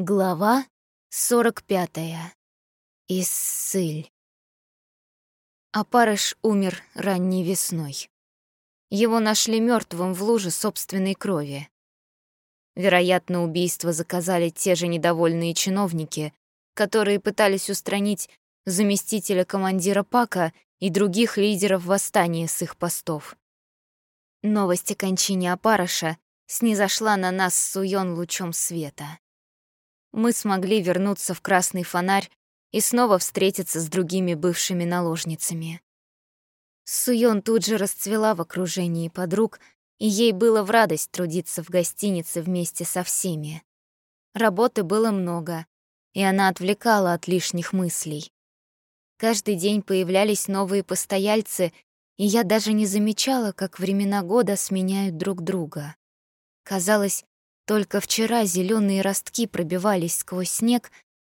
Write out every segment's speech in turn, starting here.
Глава 45. Иссыль. Апарыш умер ранней весной. Его нашли мертвым в луже собственной крови. Вероятно, убийство заказали те же недовольные чиновники, которые пытались устранить заместителя командира Пака и других лидеров восстания с их постов. Новость о кончине Апарыша снизошла на нас с Суён лучом света мы смогли вернуться в Красный фонарь и снова встретиться с другими бывшими наложницами. Суён тут же расцвела в окружении подруг, и ей было в радость трудиться в гостинице вместе со всеми. Работы было много, и она отвлекала от лишних мыслей. Каждый день появлялись новые постояльцы, и я даже не замечала, как времена года сменяют друг друга. Казалось, только вчера зеленые ростки пробивались сквозь снег,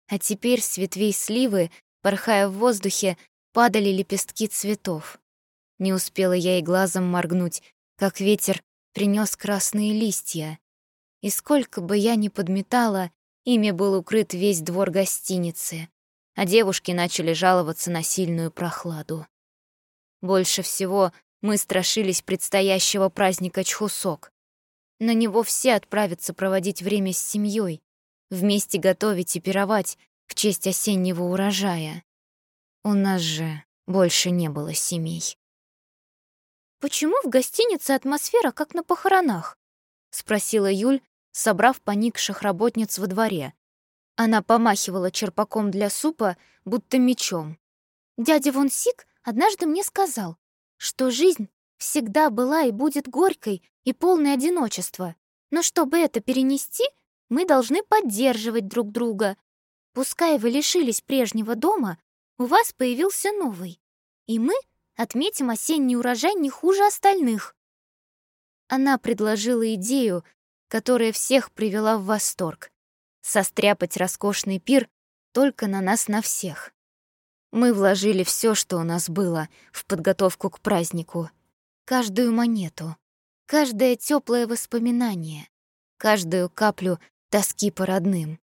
а теперь с ветвей сливы, порхая в воздухе, падали лепестки цветов. Не успела я и глазом моргнуть, как ветер принес красные листья. И сколько бы я ни подметала, ими был укрыт весь двор гостиницы, а девушки начали жаловаться на сильную прохладу. Больше всего мы страшились предстоящего праздника Чхусок. На него все отправятся проводить время с семьей, вместе готовить и пировать в честь осеннего урожая. У нас же больше не было семей. «Почему в гостинице атмосфера как на похоронах?» — спросила Юль, собрав поникших работниц во дворе. Она помахивала черпаком для супа, будто мечом. «Дядя Вон Сик однажды мне сказал, что жизнь всегда была и будет горькой и полной одиночества. Но чтобы это перенести, мы должны поддерживать друг друга. Пускай вы лишились прежнего дома, у вас появился новый. И мы отметим осенний урожай не хуже остальных. Она предложила идею, которая всех привела в восторг. Состряпать роскошный пир только на нас на всех. Мы вложили все, что у нас было, в подготовку к празднику — каждую монету, каждое теплое воспоминание, каждую каплю тоски по родным.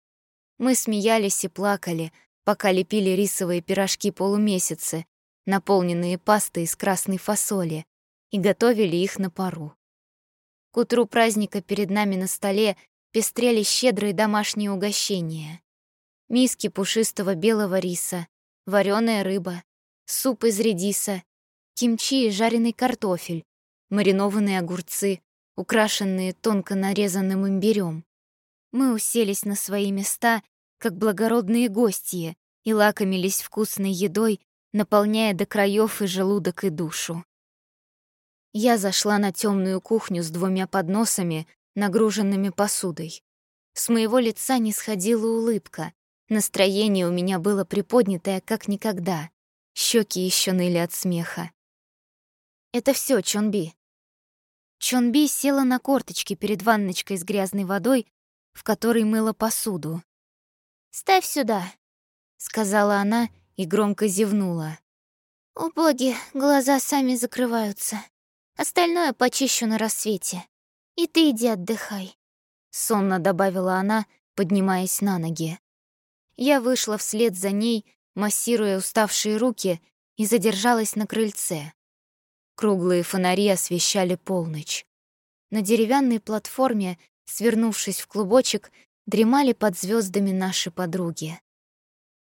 Мы смеялись и плакали, пока лепили рисовые пирожки полумесяцы, наполненные пастой из красной фасоли, и готовили их на пару. К утру праздника перед нами на столе пестрели щедрые домашние угощения. Миски пушистого белого риса, вареная рыба, суп из редиса кимчи и жареный картофель, маринованные огурцы, украшенные тонко нарезанным имбирем. Мы уселись на свои места, как благородные гости, и лакомились вкусной едой, наполняя до краев и желудок, и душу. Я зашла на темную кухню с двумя подносами, нагруженными посудой. С моего лица не сходила улыбка. Настроение у меня было приподнятое, как никогда. Щеки еще ныли от смеха. Это все, Чонби. Чонби села на корточки перед ванночкой с грязной водой, в которой мыла посуду. «Ставь сюда», — сказала она и громко зевнула. «О боги, глаза сами закрываются. Остальное почищу на рассвете. И ты иди отдыхай», — сонно добавила она, поднимаясь на ноги. Я вышла вслед за ней, массируя уставшие руки, и задержалась на крыльце. Круглые фонари освещали полночь. На деревянной платформе, свернувшись в клубочек, дремали под звездами наши подруги.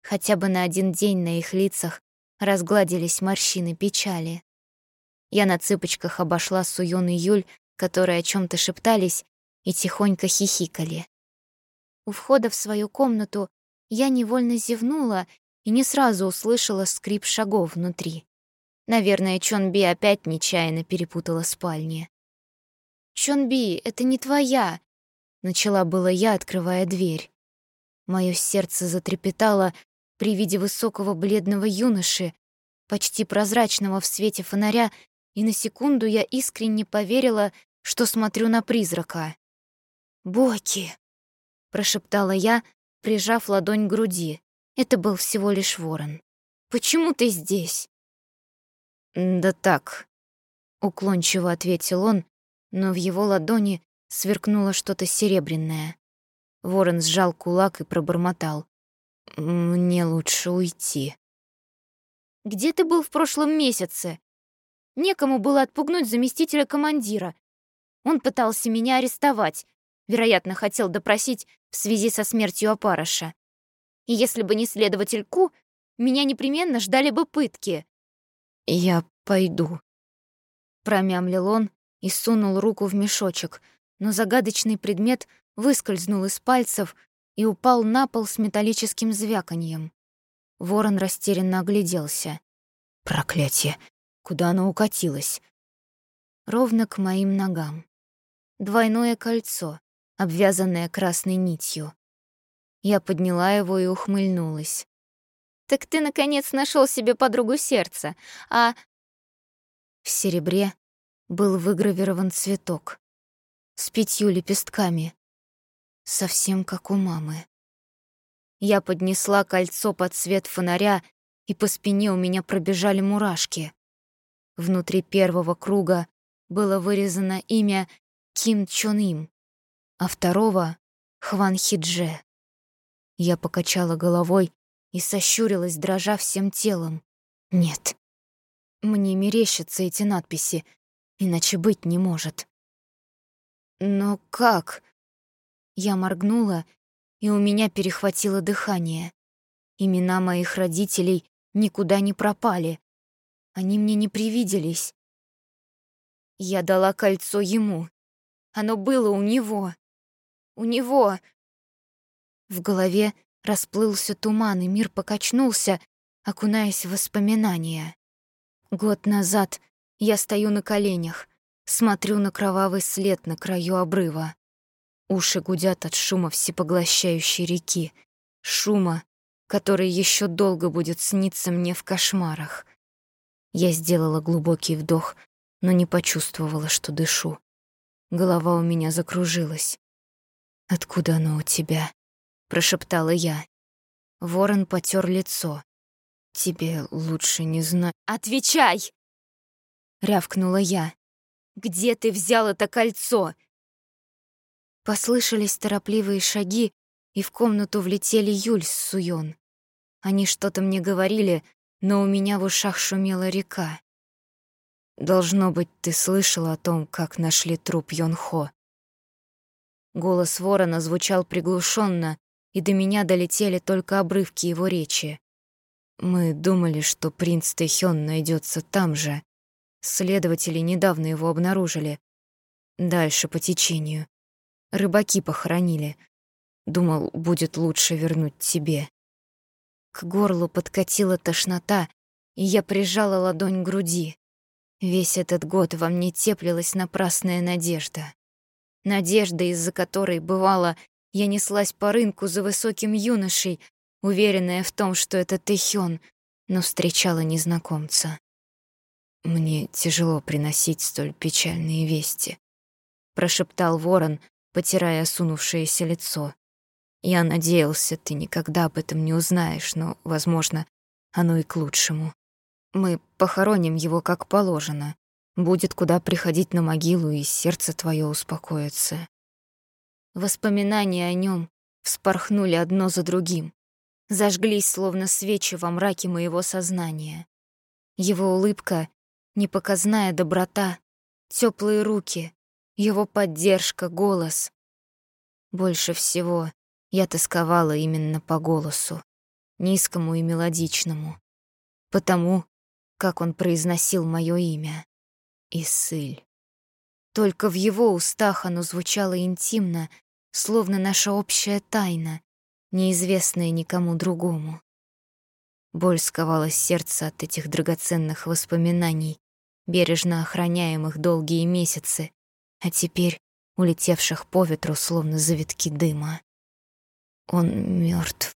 Хотя бы на один день на их лицах разгладились морщины печали. Я на цыпочках обошла Суён и Юль, которые о чем то шептались и тихонько хихикали. У входа в свою комнату я невольно зевнула и не сразу услышала скрип шагов внутри. Наверное, Чонби опять нечаянно перепутала спальни. «Чонби, это не твоя!» — начала было я, открывая дверь. Моё сердце затрепетало при виде высокого бледного юноши, почти прозрачного в свете фонаря, и на секунду я искренне поверила, что смотрю на призрака. «Боки!» — прошептала я, прижав ладонь к груди. Это был всего лишь ворон. «Почему ты здесь?» «Да так», — уклончиво ответил он, но в его ладони сверкнуло что-то серебряное. Ворон сжал кулак и пробормотал. «Мне лучше уйти». «Где ты был в прошлом месяце?» Некому было отпугнуть заместителя командира. Он пытался меня арестовать, вероятно, хотел допросить в связи со смертью опарыша. И если бы не следователь Ку, меня непременно ждали бы пытки. «Я пойду», — промямлил он и сунул руку в мешочек, но загадочный предмет выскользнул из пальцев и упал на пол с металлическим звяканьем. Ворон растерянно огляделся. «Проклятие! Куда оно укатилось?» Ровно к моим ногам. Двойное кольцо, обвязанное красной нитью. Я подняла его и ухмыльнулась. «Так ты, наконец, нашел себе подругу сердца, а...» В серебре был выгравирован цветок с пятью лепестками, совсем как у мамы. Я поднесла кольцо под свет фонаря, и по спине у меня пробежали мурашки. Внутри первого круга было вырезано имя Ким Чон Им, а второго — Хван Хидже. Я покачала головой и сощурилась, дрожа всем телом. Нет, мне мерещатся эти надписи, иначе быть не может. Но как? Я моргнула, и у меня перехватило дыхание. Имена моих родителей никуда не пропали. Они мне не привиделись. Я дала кольцо ему. Оно было у него. У него. В голове расплылся туман, и мир покачнулся, окунаясь в воспоминания. Год назад я стою на коленях, смотрю на кровавый след на краю обрыва. Уши гудят от шума всепоглощающей реки, шума, который еще долго будет сниться мне в кошмарах. Я сделала глубокий вдох, но не почувствовала, что дышу. Голова у меня закружилась. «Откуда оно у тебя?» — прошептала я. Ворон потер лицо. «Тебе лучше не знать...» «Отвечай!» — рявкнула я. «Где ты взял это кольцо?» Послышались торопливые шаги, и в комнату влетели Юль с Суён. Они что-то мне говорили, но у меня в ушах шумела река. «Должно быть, ты слышала о том, как нашли труп Йонхо». Голос ворона звучал приглушенно, и до меня долетели только обрывки его речи. Мы думали, что принц Тэхён найдется там же. Следователи недавно его обнаружили. Дальше по течению. Рыбаки похоронили. Думал, будет лучше вернуть тебе. К горлу подкатила тошнота, и я прижала ладонь к груди. Весь этот год во мне теплилась напрасная надежда. Надежда, из-за которой, бывало, я неслась по рынку за высоким юношей, уверенная в том, что это Тэхён, но встречала незнакомца. «Мне тяжело приносить столь печальные вести», — прошептал ворон, потирая осунувшееся лицо. «Я надеялся, ты никогда об этом не узнаешь, но, возможно, оно и к лучшему. Мы похороним его как положено. Будет куда приходить на могилу, и сердце твое успокоится». Воспоминания о нем вспорхнули одно за другим зажглись, словно свечи во мраке моего сознания. Его улыбка, непоказная доброта, теплые руки, его поддержка, голос. Больше всего я тосковала именно по голосу, низкому и мелодичному, потому, как он произносил моё имя — Исыль. Только в его устах оно звучало интимно, словно наша общая тайна, неизвестное никому другому. Боль сковала сердце от этих драгоценных воспоминаний, бережно охраняемых долгие месяцы, а теперь улетевших по ветру, словно завитки дыма. «Он мертв,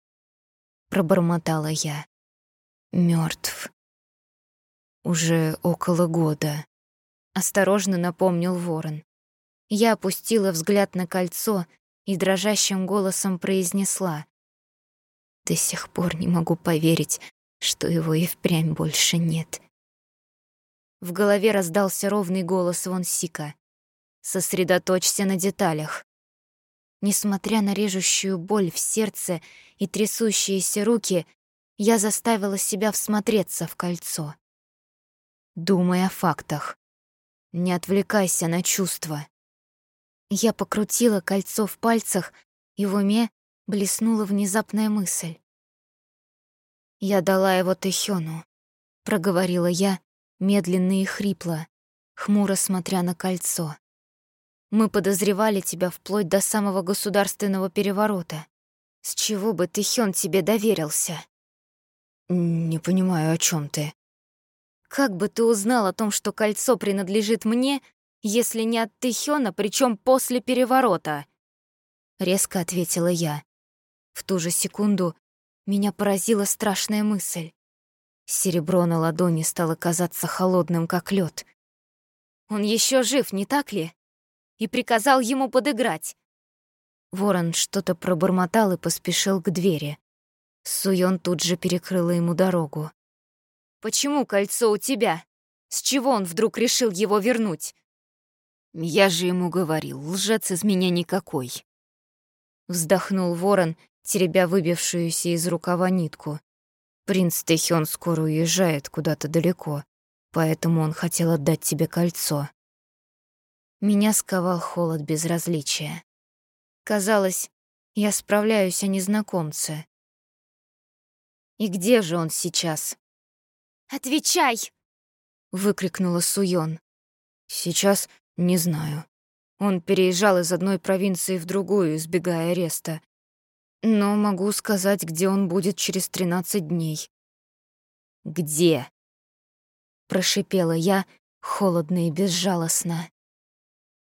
пробормотала я. Мертв. Уже около года. Осторожно напомнил ворон. Я опустила взгляд на кольцо, и дрожащим голосом произнесла. «До сих пор не могу поверить, что его и впрямь больше нет». В голове раздался ровный голос Вон Сика. «Сосредоточься на деталях». Несмотря на режущую боль в сердце и трясущиеся руки, я заставила себя всмотреться в кольцо. Думай о фактах. Не отвлекайся на чувства. Я покрутила кольцо в пальцах, и в уме блеснула внезапная мысль. «Я дала его Тэхёну», — проговорила я, медленно и хрипло, хмуро смотря на кольцо. «Мы подозревали тебя вплоть до самого государственного переворота. С чего бы Тэхён тебе доверился?» «Не понимаю, о чем ты». «Как бы ты узнал о том, что кольцо принадлежит мне, если не от Тэхёна, причем после переворота?» Резко ответила я. В ту же секунду меня поразила страшная мысль. Серебро на ладони стало казаться холодным, как лед. Он еще жив, не так ли? И приказал ему подыграть. Ворон что-то пробормотал и поспешил к двери. Суён тут же перекрыла ему дорогу. «Почему кольцо у тебя? С чего он вдруг решил его вернуть?» «Я же ему говорил, лжец из меня никакой». Вздохнул ворон, теребя выбившуюся из рукава нитку. Принц Тэхён скоро уезжает куда-то далеко, поэтому он хотел отдать тебе кольцо. Меня сковал холод безразличия. Казалось, я справляюсь о незнакомце. И где же он сейчас? «Отвечай!» — выкрикнула Суён. «Сейчас не знаю. Он переезжал из одной провинции в другую, избегая ареста. Но могу сказать, где он будет через тринадцать дней. «Где?» — прошипела я, холодно и безжалостно.